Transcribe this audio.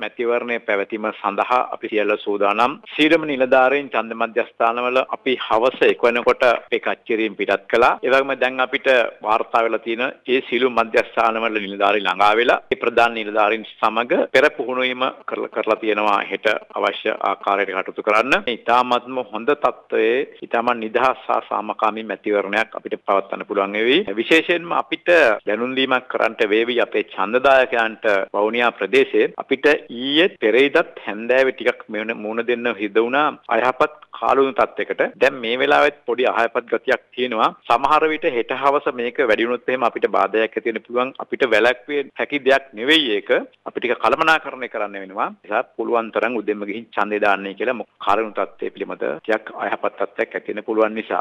මැතිවරණය පැවැතීම සඳහා අපි සියල්ල සූදානම්. සීරම නිලධාරීන් ඡන්ද මධ්‍යස්ථානවල අපි හවස 1 වෙනකොට අපේ කච්චරියෙන් පිටත් කළා. ඒ වගේම දැන් අපිට වාර්තා වෙලා තියෙන ඒ සීළු මධ්‍යස්ථානවල නිලධාරීන් ළඟා වෙලා ඒ ප්‍රධාන නිලධාරීන් සමග පෙර පුහුණුවීම කරලා තියෙනවා හෙට අවශ්‍ය ආකාරයට කටයුතු කරන්න. ඉතාමත්ම හොඳ තත්ත්වයේ ඉතාමත් නිදහස් සහ සාමකාමී මැතිවරණයක් අපිට පවත්වන්න පුළුවන් වෙවි. විශේෂයෙන්ම අපිට දැනුම් දීමක් කරන්නට වේවි අපේ ඡන්දදායකයන්ට වවුනියා ප්‍රදේශයේ අපිට ඊයේ පෙරේදත් හැන්දෑවේ ටිකක් මුණ දෙන්න හිද වුණා අයහපත් කාලුණු තත්යකට. දැන් මේ වෙලාවෙත් පොඩි අයහපත් ගතියක් තියෙනවා. සමහර විට හෙට හවස මේක වැඩි වුණොත් එහෙම අපිට බාධායක් ඇති වෙන්න පුළුවන්. අපිට වැළැක්විය හැකි දෙයක් නෙවෙයි ඒක. අපි ටික කළමනාකරණය කරන්න වෙනවා. ඒසත් පුළුවන් තරම් උදෙන්ම ගිහින් ඡන්දේ දාන්නයි කියලා කාලුණු තත්ත්වය පිළිබඳ ටිකක් අයහපත් තත්ත්වයක් ඇති වෙන්න පුළුවන් නිසා.